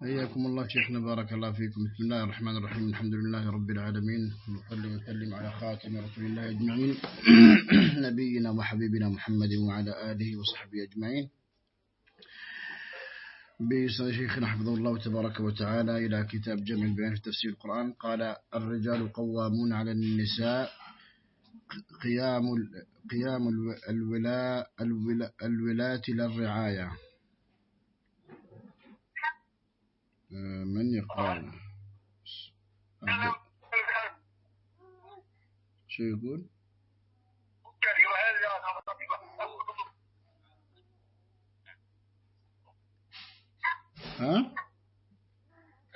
حياكم الله شيخنا بارك الله فيكم. بسم الله الرحمن الرحيم. الحمد لله رب العالمين. ونصلي ونسلم على خاتم رسول الله أجمعين. نبينا وحبيبنا محمد وعلى آله وصحبه أجمعين. بإسناد شيخنا حفظه الله تبارك وتعالى إلى كتاب جمع البيان في تفسير القرآن. قال الرجال قوامون على النساء. قيام قيام الولاء الولاء الولاة للرعاية. من يقرأ شو يقول؟ ها؟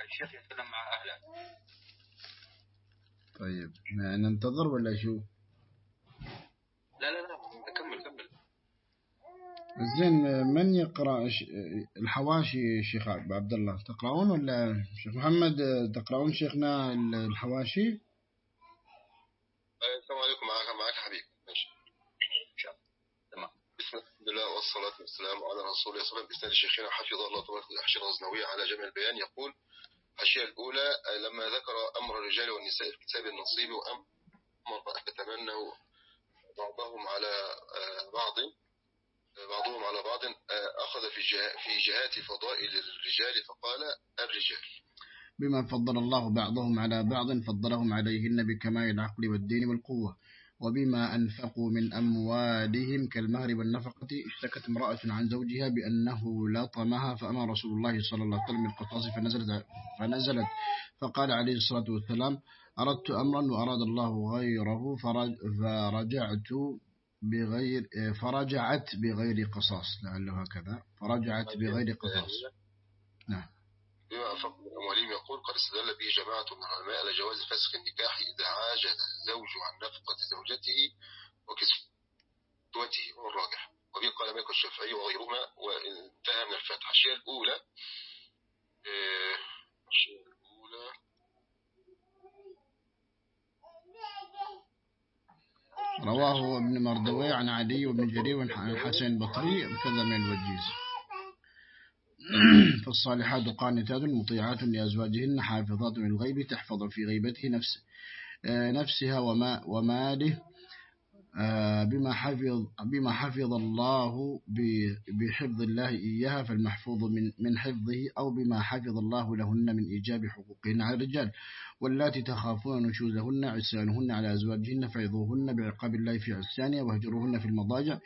الشيخ يتكلم مع أهله. طيب ننتظر ولا شو؟ لا لا لا. زين من يقرأ الحواشي شيخ عبد الله تقرأون ولا شيخ محمد؟ تقرأون شيخنا الحواشي؟ السلام عليكم معك معك حبيب. ماشي. تمام. بسم الله والصلاة والسلام على رسول الله صلى الله عليه وسلم بسند شيخنا حفظه الله تبارك وتعالى الغزنوي على جمع البيان. يقول الحاشية الأولى لما ذكر أمر الرجال والنساء في كتاب النصيب وأمر يتمنوا بعضهم على بعض بعضهم على بعض أخذ في في جهات فضائل الرجال فقال الرجال. بما فضل الله بعضهم على بعض فضلهم عليهن بكمال العقل والدين والقوة وبما أنفقوا من أموالهم كالمهر والنفقة اشتكت امرأة عن زوجها بأنه لطمها فأمر رسول الله صلى الله عليه وسلم بالقصاص فنزلت, فنزلت فقال عليه الصلاة والسلام أردت أمرا وأراد الله غيره فرجعت بغير فرجعت بغير قصاص لعله هكذا. فرجعت بغير قصاص. نعم. بما أنفق من أموالهم يقول قد استدل به جماعة من العلماء على جواز فسخ النكاح إذا عاجز الزوج عن نفقة زوجته وكسوته هو الراجح. وبه قال مالك الشافعي وغيرهما وانتهى من الفتح الشيء الأولى الشيء الأولى رواه ابن مردوي عن عدي وابن جرير عن الحسن البصري كذا من الوجيز. فالصالحات قانتات مطيعات لأزواجهن حافظات للغيب تحفظ في غيبته نفس نفسها وما وماله. بما حفظ بما حفظ الله بحفظ الله إياها فالمحفوظ من من حفظه أو بما حفظ الله لهن من إيجاب حقوقهن على الرجال واللاتي تخافون نشوزهن عصيانهن على أزواجهن فعظوهن بعقاب الله في عصيانها واهجروهن في المضاجع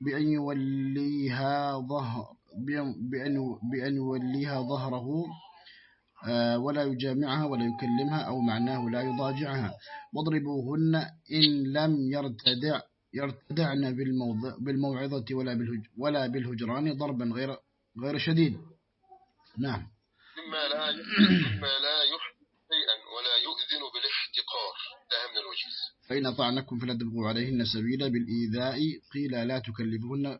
بأن يوليها ظهر بأن بأن يوليها ظهره ولا يجامعها ولا يكلمها أو معناه لا يضاجعها. واضربوهن إن لم يرتدع يرتدعن بالموعظة ولا بالهج ولا بالهجران ضربا غير غير شديد. نعم. مما لا مما لا يحدث شيئا ولا يؤذن بالاحتقار. ده من الوجيز. فإن طعنكم فلا تبغوا عليهن سبيلا بالإيذاء. قيل لا تكلفهن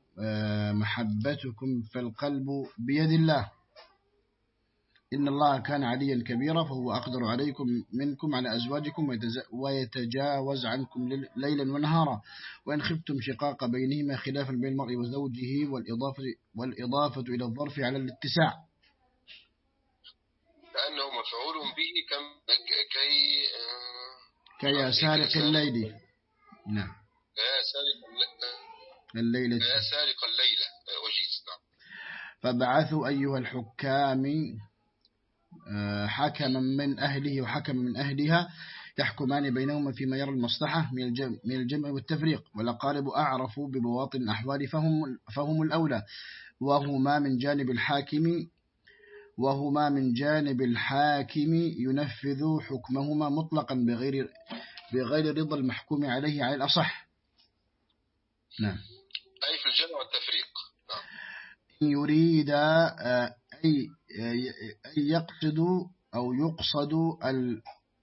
محبتكم فالقلب بيد الله. إن الله كان عليا كبيرا فهو أقدر عليكم منكم على أزواجكم ويتجاوز عنكم ليلا ونهارا. وإن خفتم شقاق بينهما خلافا بين المرء وزوجه والإضافة, والإضافة إلى الظرف على الاتساع. لأنه مفعول به كم كي كي سارق الليل. نعم. كي سارق الليلة كي سارق الليلة وجيز نعم. فبعثوا أيها الحكام حكما من أهله وحكما من أهلها يحكمان بينهما فيما يرى المصلحة من الجمع, من الجمع والتفريق والأقارب أعرف ببواطن الأحوال فهم, فهم الأولى وهما من جانب الحاكم وهما من جانب الحاكم ينفذ حكمهما مطلقا بغير بغير رضا المحكوم عليه على الأصح. نعم. أي في الجمع والتفريق. نعم. يريد أي يقصد أو يقصد ال...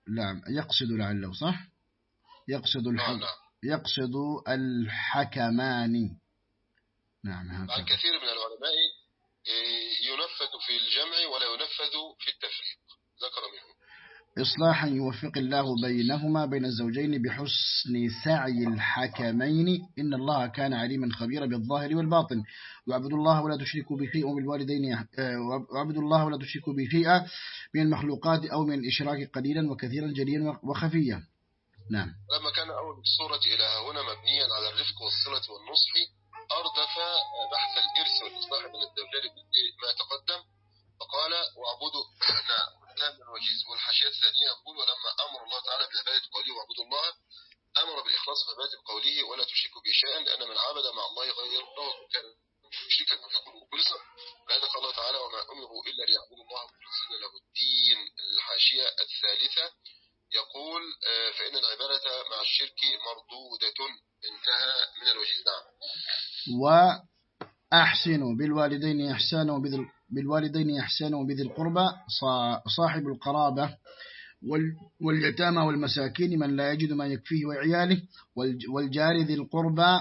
نعم يقصد لعله صح؟ يقصد الح... نعم. يقصد الحكمان. نعم هكذا. الكثير من العلماء ينفذ في الجمع ولا ينفذ في التفريق. ذكر منهم. إصلاحا يوفق الله بينهما بين الزوجين بحسن سعي الحكمين. إن الله كان عليما خبيرا بالظاهر والباطن. واعبدوا الله ولا تشركوا بشيء وبالوالدين واعبدوا الله ولا تشركوا بشيء من المخلوقات أو من الإشراك قليلا وكثيرا جليا وخفيا. نعم. لما كان أول الصورة إلى هنا مبنيا على الرفق والصلة والنصح أردف بحث الإرث والإصلاح من الزوجين ما تقدم فقال واعبدوا نعم. الوجيز والحاشية الثانية يقول ولما أمر الله تعالى بعبادة قوله واعبدوا الله أمر بالإخلاص في عبادة قوله ولا تشركوا به شيئا لأن من عبد مع الله غير الله كان مشركا فيكون مخلصا. لأن قال الله تعالى وما أمروا إلا ليعبدوا الله مخلصين له الدين. الحاشية الثالثة يقول آه، فإن العبادة مع الشرك مردودة انتهى من الوجيز. نعم. وأحسنوا بالوالدين إحسانا بالوالدين إحسانا وبذي القربى صاحب القرابة واليتامى والمساكين من لا يجد ما يكفيه وعياله والجار ذي القربى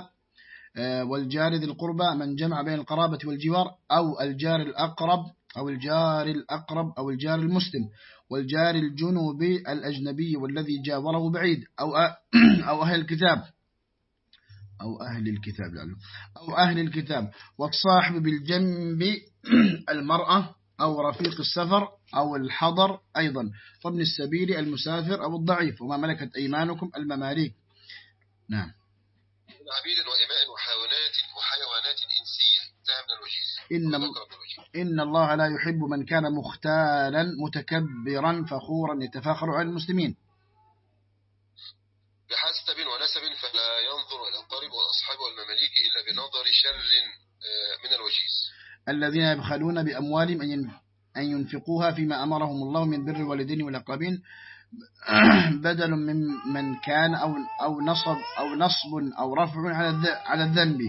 آه، والجار ذي القربى من جمع بين القرابة والجوار أو الجار الأقرب أو الجار الأقرب أو الجار المسلم والجار الجنوبي الأجنبي والذي جاوره بعيد أو أهل الكتاب. أو أهل الكتاب لعله أو أهل الكتاب. والصاحب بالجنب المرأة أو رفيق السفر أو الحضر أيضا. وابن السبيل المسافر أو الضعيف. وما ملكت أيمانكم المماليك. نعم. عبيد وإماء وحيوانات وحيوانات إنسية. إن, إن الله لا يحب من كان مختالا متكبرا فخورا يتفاخر على المسلمين. بحسب ونسب فلا ينظر إلى القرب والأصحاب والمماليك إلا بنظر شر آه، من الوجيز. الذين يبخلون بأموالهم أن ينفقوها فيما أمرهم الله من بر الوالدين والأقربين بدل من من كان أو أو نصب أو نصب أو رفع على على الذنب.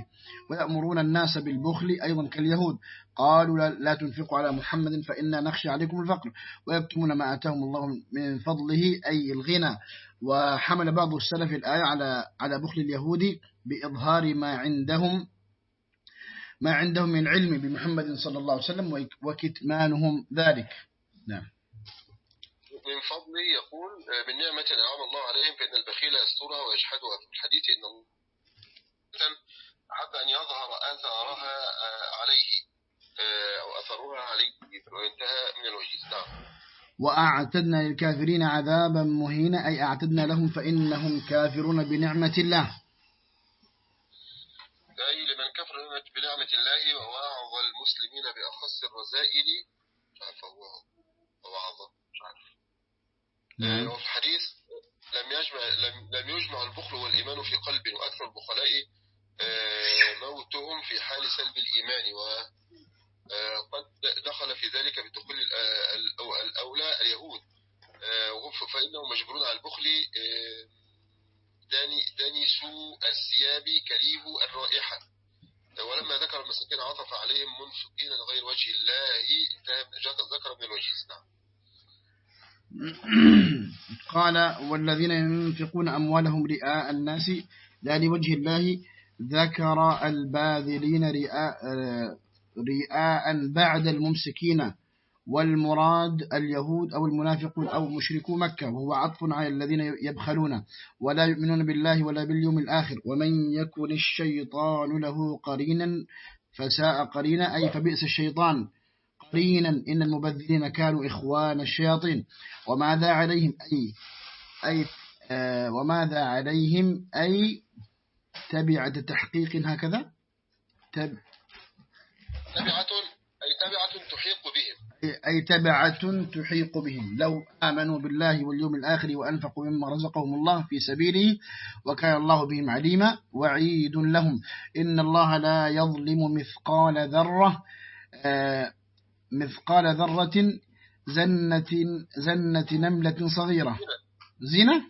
ويأمرون الناس بالبخل أيضا كاليهود. قالوا لا تنفقوا على محمد فإنا نخشى عليكم الفقر. ويكتمون ما آتاهم الله من فضله أي الغنى. وحمل بعض السلف الآية على على بخل اليهود بإظهار ما عندهم ما عندهم من علم بمحمد صلى الله عليه وسلم وكتمانهم ذلك. نعم. من فضله يقول من نعمة أنعم الله عليهم فإن البخيل يسترها ويشحدها في الحديث إن الله حتى أن يظهر أثرها عليه أو أثرها عليه وانتهى من الوجيز نعم. وأعتدنا للكافرين عذابا مهينا أي أعتدنا لهم فإنهم كافرون بنعمة الله أي لمن كفر بنعمة الله ووعظ المسلمين بأخص الرزائل فهو وعظ نعم. وفي الحديث لم يجمع لم, لم يجمع البخل والإيمان في قلب وأكثر البخلاء آه، موتهم في حال سلب الإيمان وقد آه، دخل في ذلك بدخول الأولى اليهود. آه، فإنهم مجبرون على البخل. دانسوا الثياب كريه الرائحة. ولما ذكر المساكين عطف عليهم منفقين لغير وجه الله ذكر من الوجه نعم. قال والذين ينفقون أموالهم رئاء الناس لا لوجه الله ذكر الباذلين رئاء, رئاء بعد الممسكين والمراد اليهود أو المنافقون أو مشركو مكة وهو عطف على الذين يبخلون ولا يؤمنون بالله ولا باليوم الآخر ومن يكن الشيطان له قرينا فساء قرينا أي فبئس الشيطان قرينا إن المبذلين كانوا إخوان الشياطين وماذا عليهم أي أي آه وماذا عليهم أي تبعة تحقيق هكذا؟ تبعة أي تبعة تحيق بهم. أي تبعة تحيق بهم. لو آمنوا بالله واليوم الآخر وأنفقوا مما رزقهم الله في سبيله وكان الله بهم عليما وعيد لهم. إن الله لا يظلم مثقال ذرة آه مثقال ذرة زنة, زنة نملة صغيرة. زينة.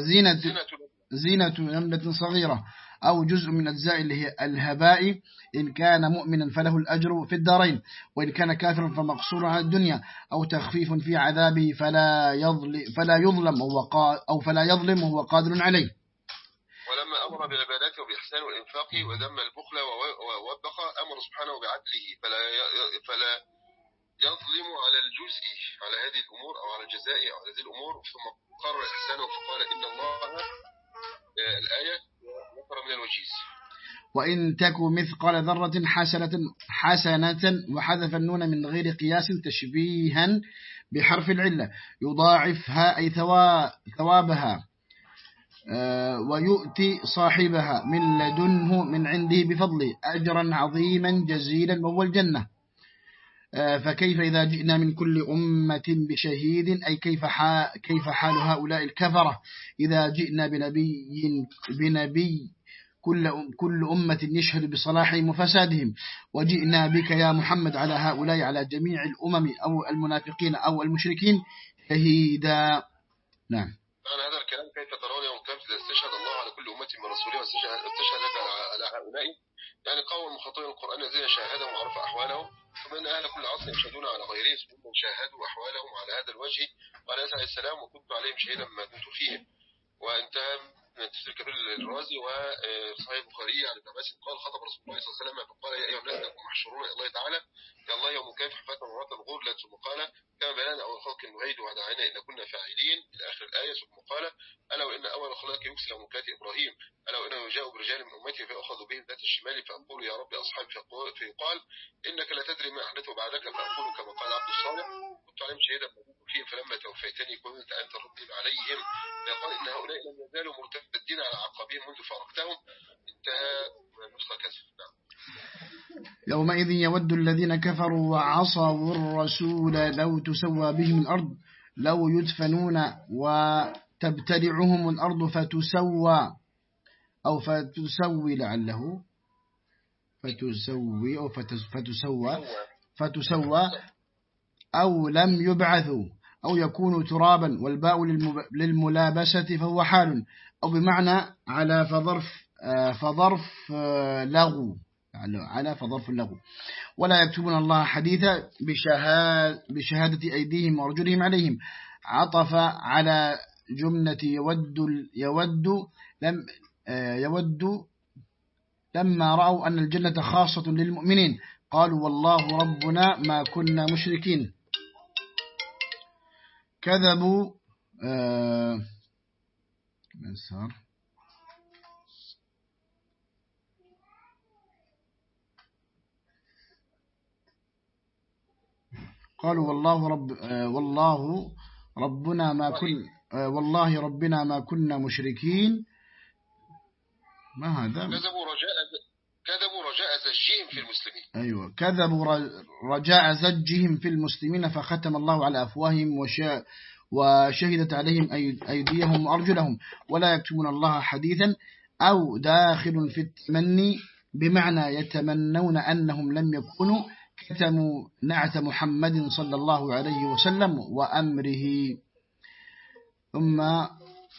زينة؟ زينة نملة صغيرة. أو جزء من أجزاء اللي هي الهباء. إن كان مؤمنا فله الأجر في الدارين وإن كان كافرا فمقصور على الدنيا أو تخفيف في عذابه فلا يظلم, فلا يظلم أو فلا يظلم وهو قادر عليه. ولما أمر بالعبادات وبإحسان والإنفاق وذم البخل ووبخ أمر سبحانه بعدله فلا, فلا يظلم على الجزء على هذه الأمور أو على الجزاء أو على هذه الأمور. ثم قرر إحسانه فقال إن الله آه، الآية نفر من الوجيز. وإن تكو مثقال ذرة حسنة حسنة وحذف النون من غير قياس تشبيها بحرف العلة يضاعفها أي ثوابها آه، ويؤتي صاحبها من لدنه من عنده بفضله أجرا عظيما جزيلا وهو الجنة. فكيف إذا جئنا من كل أمة بشهيد؟ أي كيف حال, كيف حال هؤلاء الكفرة؟ إذا جئنا بنبي, بنبي كل, كل أمة يشهد بصلاحهم وفسادهم. وجئنا بك يا محمد على هؤلاء على جميع الأمم أو المنافقين أو المشركين شهيدا. نعم. هذا الكلام كيف ترون يوم إذا استشهد الله على كل أمة من رسوله واستشهد على هؤلاء؟ يعني قوم المخاطبين القرآن الذين شاهدهم وعرف أحوالهم ثم أن أهل كل عصر يشهدون على غيرهم ثم شاهدوا أحوالهم على هذا الوجه قال عليه السلام وكنت عليهم شهيدا ما كنت فيهم. وانتهى تفسير كبير الرازي وصحيح البخاري عن ابن عباس قال خطب رسول الله صلى الله عليه وسلم فقال يا أيها الناس إنكم محشورون إلى الله تعالى. يا الله يوم كيف حفاة مرات الغور لا ثم قال كما بيان أول خلق نهيد ودعينا إن كنا فاعلين. إلى آخر الآية ثم قال ألا وإن أول خلق يكسر مكات إبراهيم؟ ألا وإنه يجاء برجال من أمتي فأخذ بهم ذات الشمال فأقول يا رب اصحابي فيقال إنك لا تدري ما أحدث بعدك فأقول كما قال عبد الصالح. كنت عليهم شهيدا فيهم فلما توفيتني كنت أنت الرقيب عليهم. فقال إن هؤلاء لم يزالوا مرتدين على عقابهم منذ فارقتهم انتهى نسخة كسر نعم. يومئذ يود الذين كفروا وعصوا الرسول لو تسوى بهم الأرض لو يدفنون وتبتلعهم الأرض فتسوى أو فتسوي لعله فتسوي أو فتسوى فتسوى أو لم يبعثوا أو يكونوا ترابا والباء للملابسة فهو حال أو بمعنى على فظرف آه، فظرف آه، لغو. على فظرف اللغو. ولا يكتبون الله حديثا بشهادة أيديهم وأرجلهم عليهم. عطف على جملة يود يود لم آه، يود لما رأوا أن الجنة خاصة للمؤمنين. قالوا والله ربنا ما كنا مشركين. كذبوا آه قالوا والله رب آه والله ربنا ما كن آه والله ربنا ما كنا مشركين. ما هذا؟ كذبوا رجاء كذبوا رجاء زجهم في المسلمين. أيوة. كذبوا رجاء زجهم في المسلمين فختم الله على أفواههم وشاء وشهدت عليهم أيديهم وأرجلهم. ولا يكتمون الله حديثا أو داخل في التمني بمعنى يتمنون أنهم لم يكونوا كتموا نعت محمد صلى الله عليه وسلم وأمره. ثم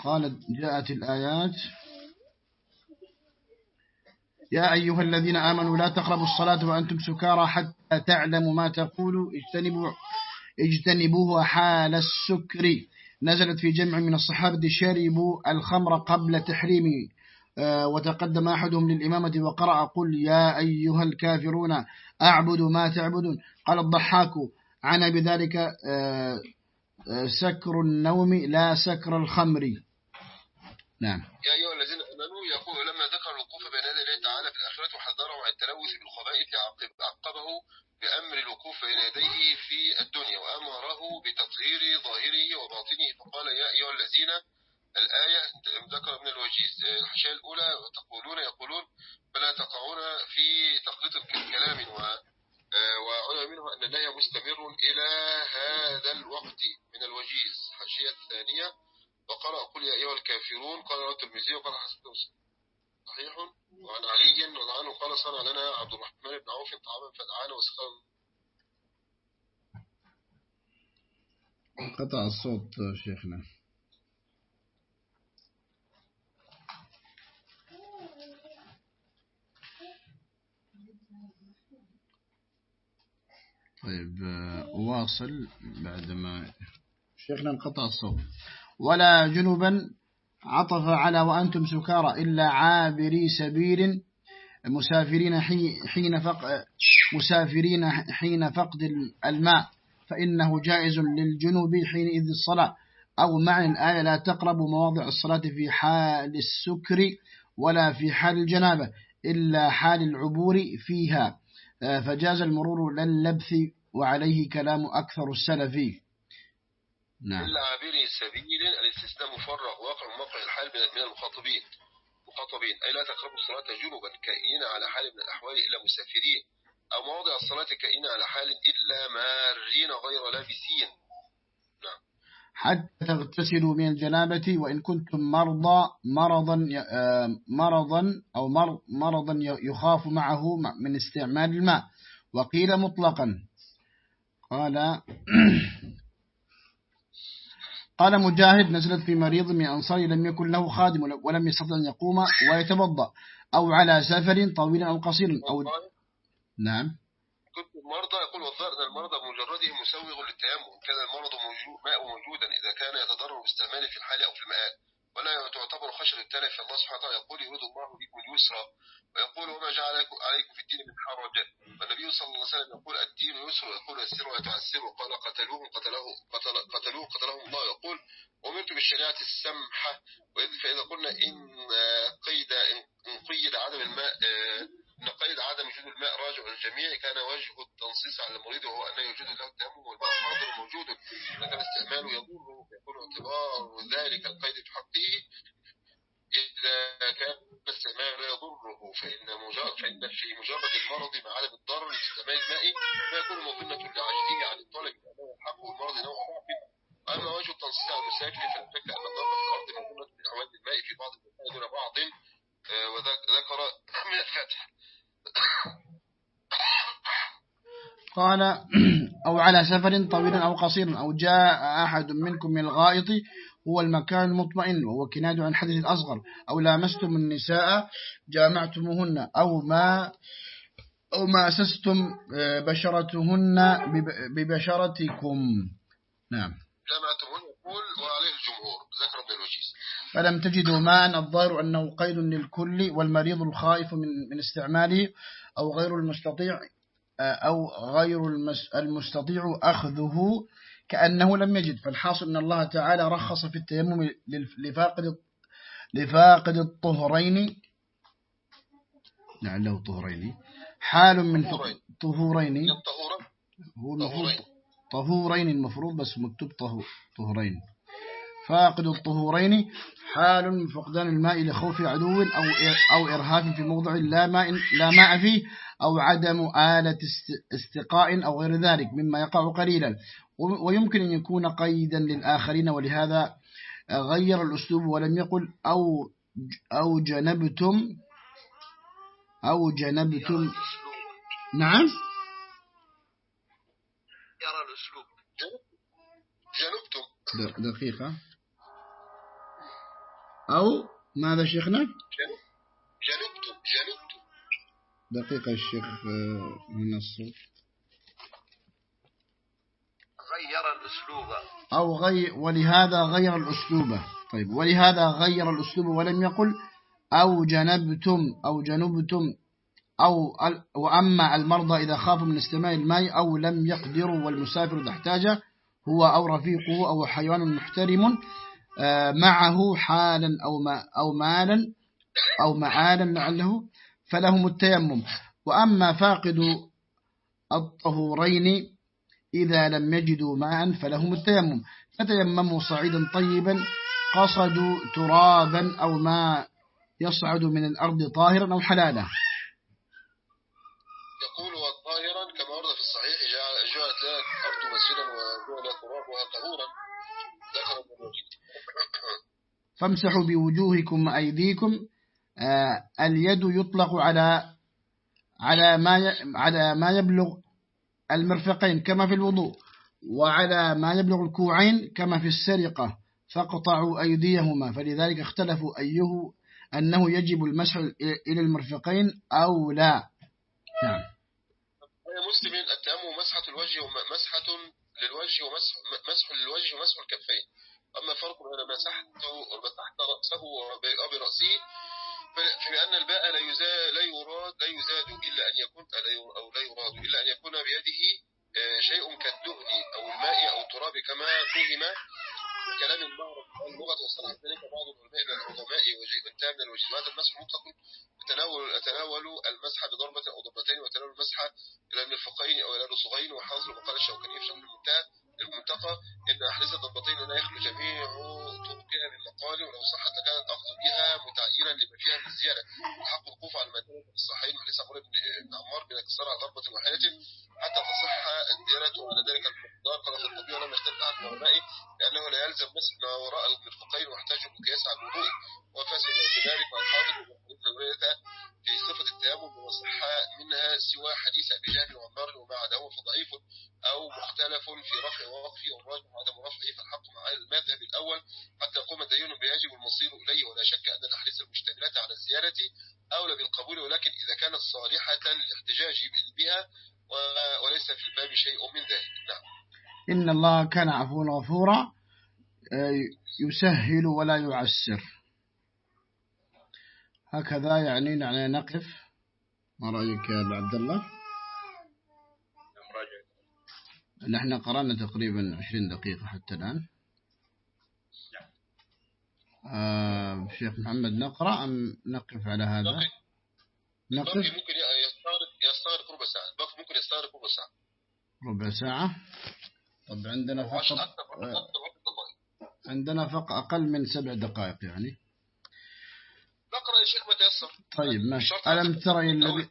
قالت جاءت الآيات. يا أيها الذين آمنوا لا تقربوا الصلاة وأنتم سكارى حتى تعلموا ما تقولوا. اجتنبوا اجتنبوه حال السكر. نزلت في جمع من الصحابة شربوا الخمر قبل تحريمه. آه، وتقدم أحدهم للإمامة وقرأ قل يا أيها الكافرون أعبد ما تعبدون. قال الضحاك عنا بذلك آه، آه، سكر النوم لا سكر الخمر. نعم. يا أيها الذين آمنوا يقول لما ذكر الوقوف بين يدي الله تعالى في الآخرة وحذرهم عن التلوث بالخبائث عقبه بأمر الوقوف بين يديه في الدنيا وأمره بتطهير ظاهره وباطنه. فقال يا أيها الذين الآية ذكر من الوجيز الحشاية الأولى تقولون يقولون فلا تقعون في تخليط الكلام و وعلم منه أن النهي مستمر إلى هذا الوقت. من الوجيز الحاشية الثانية. وقال أقول يا أيها الكافرون. قال الترمذي وقال حسن صحيح وعن علي رضي عنه قال صنع لنا عبد الرحمن بن عوف طعاما فدعانا وسقانا قطع الصوت شيخنا. طيب واصل بعدما شيخنا انقطع الصوت. ولا جنبا عطف على وأنتم سكارى إلا عابري سبيل مسافرين حين مسافرين حين فقد الماء فإنه جائز للجنوب حينئذ الصلاة. أو معنى الآية لا تقرب مواضع الصلاة في حال السكر ولا في حال الجنابة إلا حال العبور فيها. فجاز المرور للبث وعليه كلام أكثر السلف. نعم. إلا عابري سبيل الاستثناء مفرغ واقع موقع الحال من المخاطبين. مخاطبين أي لا تقربوا الصلاة جنوبا كائنين على حال من الأحوال إلا مسافرين. أو مواضع الصلاة كائنين على حال إلا مارين غير لابسين. نعم. حتى تغتسلوا من الجنابة وإن كنتم مرضى مرضا آه، مرضا أو مرضا يخاف معه من استعمال الماء. وقيل مطلقا قال قال مجاهد نزلت في مريض من أنصار لم يكن له خادم ولم يستطع أن يقوم ويتوضأ أو على سفر طويل أو قصير أو نعم. كنت المرضى يقول أن المرضى بمجرده مسوغ للتيمم كان المرض موجود ماء موجودا إذا كان يتضرر باستعماله في الحال أو في المآل ولا تعتبر خشب التلف الله سبحانه وتعالى. يقول يريد الله بكم اليسرى ويقول وما جعل عليكم في الدين من حرج. والنبي صلى الله عليه وسلم يقول الدين يسر ويقول يسر ولا تعسروا قال قتلوهم قتله قتل قتلوهم قتلهم الله. يقول أمرت بالشريعة السمحة. فإذا قلنا إن قيد إن قيد عدم الماء إن قيد عدم وجود الماء راجع للجميع كان وجه التنصيص على المريض وهو أن يوجد له التيمم والماء حاضر موجود لكن استعماله يضره يكون اعتبار ذلك القيد في حقه إذا كان الاستعمال لا يضره فإن مجرد فإن في مجرد المرض مع عدم الضرر لاستعمال الماء ما يكون مظنة لعجزه عن الطلب لأنه المرض نوع ضعف أما وجه التنصيص على المساكن فالفكرة أن الضرب في الأرض مظنة من الماء في بعض المكان دون بعض. وذكر من الفتح قال أو على سفر طويل أو قصير أو جاء أحد منكم من الغائط هو المكان المطمئن وهو كناد عن حدث الأصغر. أو لامستم النساء جامعتموهن أو ما أو ما أسستم آه، بشرتهن ببشرتكم. نعم. جامعتموهن يقول وعليه الجمهور. ذكر الوجيز. فلم تجدوا ماء الظاهر أنه قيد للكل والمريض الخائف من, من استعماله أو غير المستطيع أو غير المستطيع أخذه كأنه لم يجد. فالحاصل أن الله تعالى رخص في التيمم لفاقد لفاقد الطهرين. لعله طهرين. حال من طهورين. هو المفروض طهورين. المفروض بس مكتوب طهورين. فاقد الطهورين حال من فقدان الماء لخوف عدو أو أو إرهاف في موضع لا ماء لا ماء فيه أو عدم آلة استقاء أو غير ذلك مما يقع قليلا. ويمكن أن يكون قيدا للآخرين ولهذا غير الأسلوب ولم يقل أو أو جنبتم أو جنبتم. نعم. يرى الأسلوب. جنبتم. دقيقة. أو ماذا شيخنا؟ جنبتم جنبتم دقيقة الشيخ آه، من الصوت. غير الأسلوب. أو غير ولهذا غير الأسلوب. طيب ولهذا غير الأسلوب ولم يقل أو جنبتم أو جنبتم أو وأما المرضى إذا خافوا من استماع الماء أو لم يقدروا والمسافر إذا احتاج هو أو رفيقه أو حيوان محترم معه حالا أو, ما أو مالا أو معالا لعله فلهم التيمم. وأما فاقد الطهورين إذا لم يجدوا ماء فلهم التيمم. فتيمموا صعيدا طيبا قصدوا ترابا أو ما يصعد من الأرض طاهرا أو حلالا. يقول طاهرا كما ورد في الصحيح جعلت لها الأرض مسجدا وجعل ترابها طهورا. ذكر فامسحوا بوجوهكم وأيديكم آه اليد يطلق على على ما على ما يبلغ المرفقين كما في الوضوء وعلى ما يبلغ الكوعين كما في السرقة. فاقطعوا أيديهما. فلذلك اختلفوا أيه أنه يجب المسح إلى المرفقين أو لا. نعم. مسلم التأمم مسحة الوجه ومسحة للوجه ومسح للوجه ومسح الكفين. أما فرق بين مسحت مسحت رأسه وبرأسه فبأن الباء لا لا يراد لا يزاد إلا أن يكون أو لا يراد إلا أن يكون بيده آه، شيء كالدهن أو الماء أو التراب كما فهم كلام اللغة وصلح ذلك بعض العلماء وانتهى من الوجود وهذا المسح مطلق. يتناول يتناول المسح بضربة أو ضربتين وتناول المسح إلى المرفقين أو إلى الرسغين وحاصل مقال الشوكاني في شمل المنتهى. المنتقى إن أحدث الضربتين لا يخلو جميع طرقها من مقال ولو صحت لكان الأخذ بها متعيرا لما فيها من الزيادة الحق الوقوف على المدينة الصحيحين حديث عمر بن عمار بن كسرها ضربة واحدة حتى تصح الديانة وعلى ذلك المقدار. قال في الطبيعي ولم يختلف من العلماء لأنه لا يلزم مسح ما وراء المرفقين واحتاج بقياس على الوضوء وفاسد ذلك مع الحاضر في صفة التيمم وصح منها سوى حديث أبي جهل وعمار وما عداه فضعيف أو مختلف في رفع ووقفه والراجح عدم رفعه فالحق مع المذهب الأول. حتى يقوم الدين بيجب المصير إليه ولا شك أن الأحاديث المشتملة على الزيادة أولى بالقبول ولكن إذا كانت صالحة للاحتجاج بها وليس في الباب شيء من ذلك. نعم. إن الله كان عفوا غفورا آه، يسهل ولا يعسر. هكذا يعني يعني نقف. ما رأيك يا عبد الله؟ نحن قرأنا تقريبا عشرين دقيقة حتى الآن. آه شيخ محمد نقرأ أم نقف على هذا؟ نقف. ممكن يستغرق يستغرق ربع ساعة. ممكن يستغرق ربع ساعة. ربع ساعة. طب عندنا فقط آه، عندنا فقط أقل من سبع دقائق يعني. نقرأ يا شيخ ما تيسر طيب ماشي. ألم ترى الذي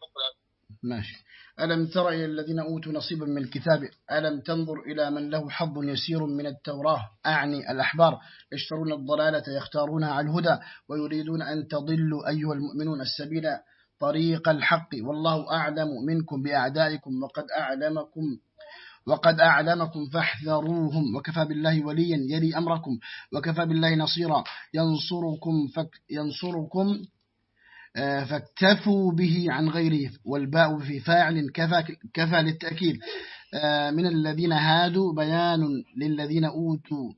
ماشي. ألم تر إلى الذين أوتوا نصيبا من الكتاب؟ ألم تنظر إلى من له حظ يسير من التوراة؟ أعني الأحبار. يشترون الضلالة يختارونها على الهدى ويريدون أن تضلوا أيها المؤمنون السبيل طريق الحق. والله أعلم منكم بأعدائكم وقد أعلمكم وقد أعلمكم فاحذروهم. وكفى بالله وليا يلي أمركم وكفى بالله نصيرا. ينصركم, فك ينصركم فاكتفوا به عن غيره والباء في فاعل كفى, كفى للتأكيد. آه، من الذين هادوا بيان للذين أوتوا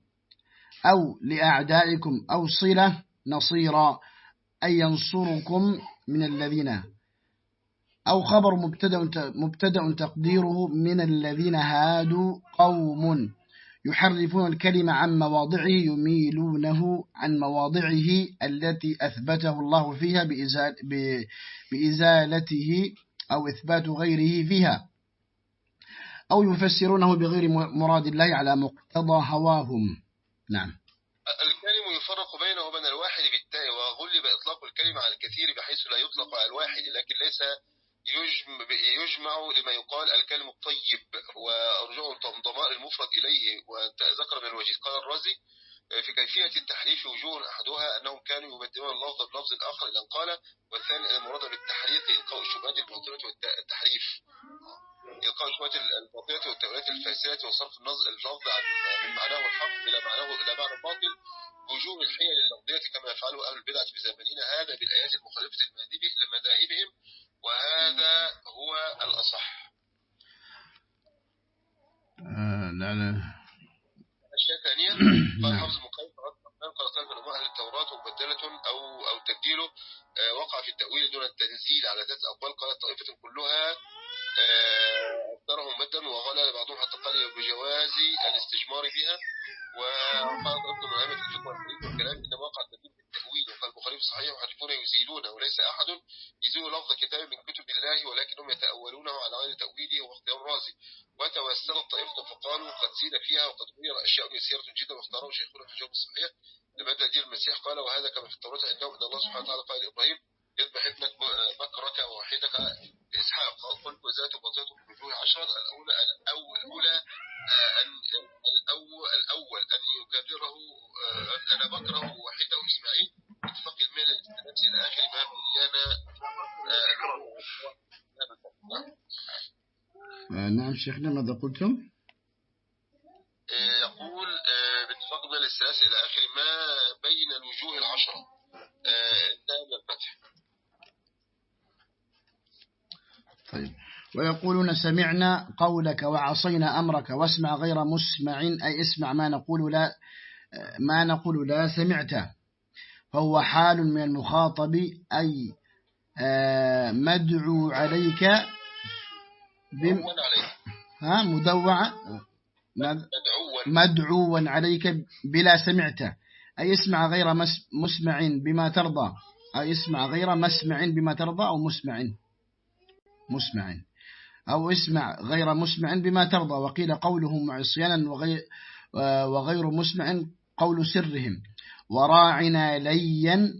أو لأعدائكم أو صلة نصيرا أي ينصركم من الذين أو خبر مبتدأ, مبتدأ تقديره من الذين هادوا قوم. يحرفون الكلمة عن مواضعه يميلونه عن مواضعه التي أثبته الله فيها بإزالته أو إثبات غيره فيها. أو يفسرونه بغير مراد الله على مقتضى هواهم. نعم. الكلم يفرق بينه وبين الواحد بالتاء وغلب إطلاق الكلمة على الكثير بحيث لا يطلق على الواحد لكن ليس يجمع لما يقال الكلم الطيب ورجوع ضمائر المفرد إليه وذكر من الوجيز قال الرازي في كيفية التحريف وجوه أحدها أنهم كانوا يبدلون اللفظ بلفظ آخر إلى قال والثاني المراد بالتحريف إلقاء الشبهات الباطلة والتحريف. إلقاء الشبهات الباطلة والتأويلات الفاسدة وصرف اللفظ من معناه الحق إلى معناه إلى معنى الباطل. وجوه الحيل اللفظية كما يفعله أهل البدع في زماننا هذا بالآيات المخالفة لمذاهبهم وهذا هو الأصح. آه لا لا. أشياء ثانية قال حفظ مقيم قال طالب من أهل التوراة مبدلة أو أو تبديله آه وقع في التأويل دون التنزيل على ذات أقوال قالت طائفة كلها آه، أكثرهم مدا وغلى بعضهم حتى قال بجواز الاستجمار بها وقال طائفة من أئمة الفقه والكلام إنما وقع التبديل البخاري الصحيح وحديثون يزيلونه وليس أحد يزيل لفظ كتاب من كتب الله ولكنهم يتأولونه على غير تأويله واختيار رازي وتوسلت طائفة فقالوا قد زيد فيها وقد غير أشياء يسيرة جدا واختاروا شيخنا في الجواب الصحيح لمدى دين المسيح؟ قال وهذا كما في التوراة عندهم أن الله سبحانه وتعالى قال إبراهيم يذبح ابنك بكرك ووحيدك إسحاق قلت وذات وذات وجوه عشرة الأولى الأول الأولى أن الأول الأول أن يكرره أن أنا بكره وحيده إسماعيل إلى آخر ما بيان نعم شيخنا ماذا قلتم؟ يقول باتفاق المال الاستناد إلى آخر ما بين الوجوه العشرة. انتهى من الفتح. طيب. ويقولون سمعنا قولك وعصينا أمرك واسمع غير مسمع أي اسمع ما نقول لا ما نقول لا سمعت فهو حال من المخاطب أي آه، مدعو عليك بم... ها مدوع مدعوا. عليك بلا سمعت. أي اسمع غير مسمع بما ترضى. أي اسمع غير مسمع بما ترضى أو مسمع. مسمع. أو اسمع غير مسمع بما ترضى. وقيل قوله معصيانا وغير, وغير مسمع قول سرهم. وراعنا ليا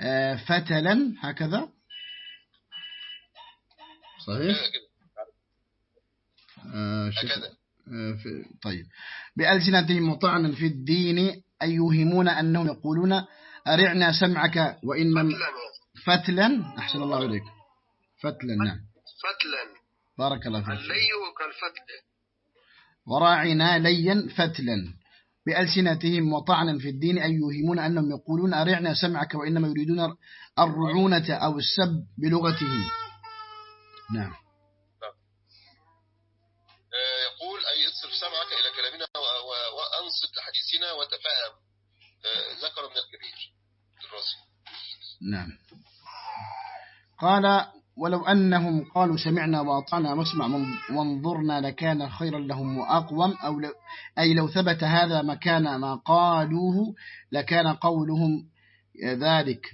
آه، فتلا هكذا. صحيح؟ آه، هكذا. آه، طيب. بألسنتهم مطعنا في الدين أي يوهمون أنهم يقولون أرعنا سمعك وإن فتلا. أحسن الله عليك فتلا. نعم فتلا. بارك الله فيك. اللي كالفتل وراعنا ليا فتلا. بألسنتهم وطعنا في الدين أي يوهمون أنهم يقولون أرعنا سمعك وإنما يريدون الرعونة أو السب بلغته. نعم. سمعك إلى كلامنا وأنصت لحديثنا وتفهم آه، ذكر من الكبير. الراسي نعم. قال ولو أنهم قالوا سمعنا وأطعنا واسمع وانظرنا لكان خيرا لهم وأقوم أو لو أي لو ثبت هذا مكان ما قالوه لكان قولهم ذلك.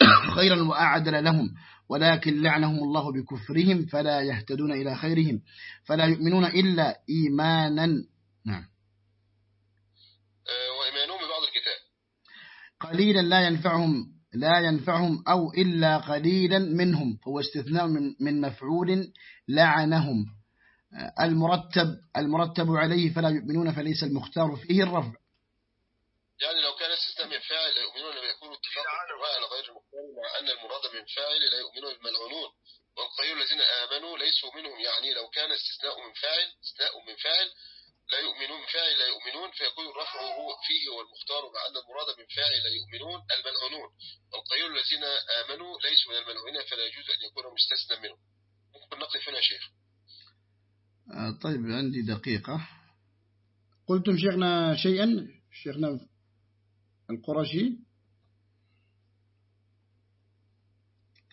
خيرا وأعدل لهم ولكن لعنهم الله بكفرهم فلا يهتدون إلى خيرهم فلا يؤمنون إلا إيمانا. نعم. آه، وإيمانهم ببعض الكتاب. قليلا لا ينفعهم لا ينفعهم أو إلا قليلا منهم هو استثناء من مفعول لعنهم. آه، المرتب المرتب عليه فلا يؤمنون فليس المختار فيه الرفع. يعني لو كان استثناء من فاعل لا يؤمنون لما يكون اتفاق على غير المختار مع أن المراد من فاعل لا يؤمنون الملعونون. والقيل الذين آمنوا ليسوا منهم يعني لو كان استثناء من فاعل استثناء من فاعل لا يؤمنون من فاعل لا يؤمنون فيكون الرفع هو فيه هو المختار مع أن المراد من فاعل لا يؤمنون الملعونون. والقيل الذين آمنوا ليسوا من الملعونين فلا يجوز أن يكون مستثنى منهم. ممكن نقف هنا شيخ. آه، طيب عندي دقيقة. قلتم شيخنا شيئا؟ شيخنا القرشي؟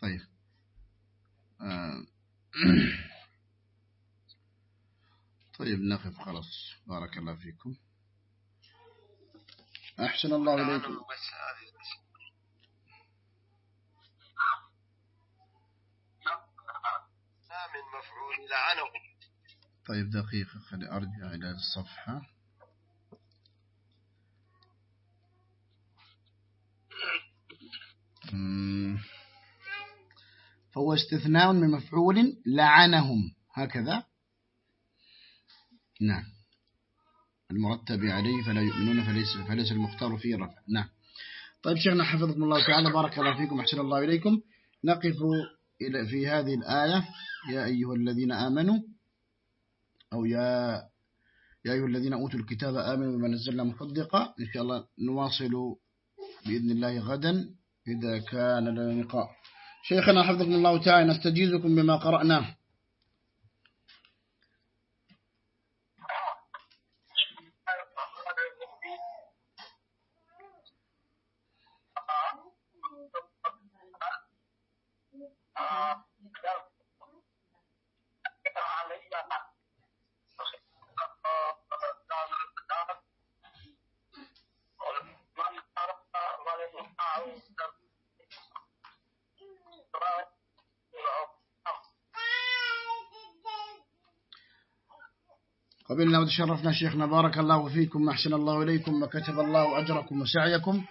طيب. آه. طيب نقف خلاص. بارك الله فيكم. أحسن الله إليكم. من مفعول لعنه طيب دقيقة خلي أرجع إلى الصفحة. فهو استثناء من مفعول لعنهم. هكذا. نعم. المرتب عليه فلا يؤمنون فليس, فليس المختار فيه رفع. نعم. طيب شيخنا حفظكم الله تعالى بارك الله فيكم أحسن الله إليكم. نقف إلى في هذه الآية. يا أيها الذين آمنوا أو يا يا أيها الذين أوتوا الكتاب آمنوا بما نزلنا مصدقا. إن شاء الله نواصل بإذن الله غدا إذا كان لنا لقاء. شيخنا حفظكم الله تعالى نستجيزكم بما قرأناه. وتشرفنا شيخنا بارك الله فيكم أحسن الله إليكم وكتب الله أجركم وسعيكم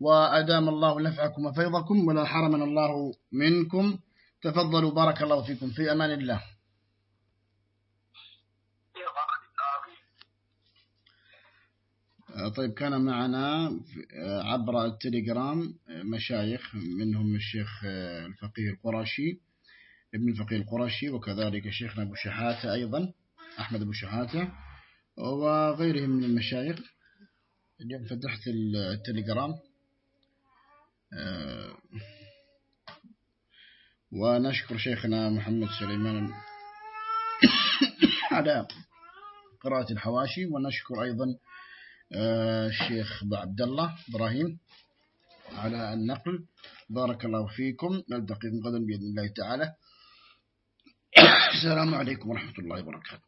وأدام الله نفعكم وفيضكم ولا حرمنا الله منكم. تفضلوا بارك الله فيكم في أمان الله. طيب كان معنا عبر التليجرام مشايخ منهم الشيخ الفقيه القرشي ابن الفقيه القرشي وكذلك شيخنا أبو شحاتة أيضا أحمد أبو شحاتة. وغيرهم من المشايخ. اليوم فتحت التليجرام. آه، ونشكر شيخنا محمد سليمان على قراءة الحواشي ونشكر أيضا آه، الشيخ عبد الله إبراهيم على النقل. بارك الله فيكم. نلتقي غدا بإذن الله تعالى. السلام عليكم ورحمة الله وبركاته.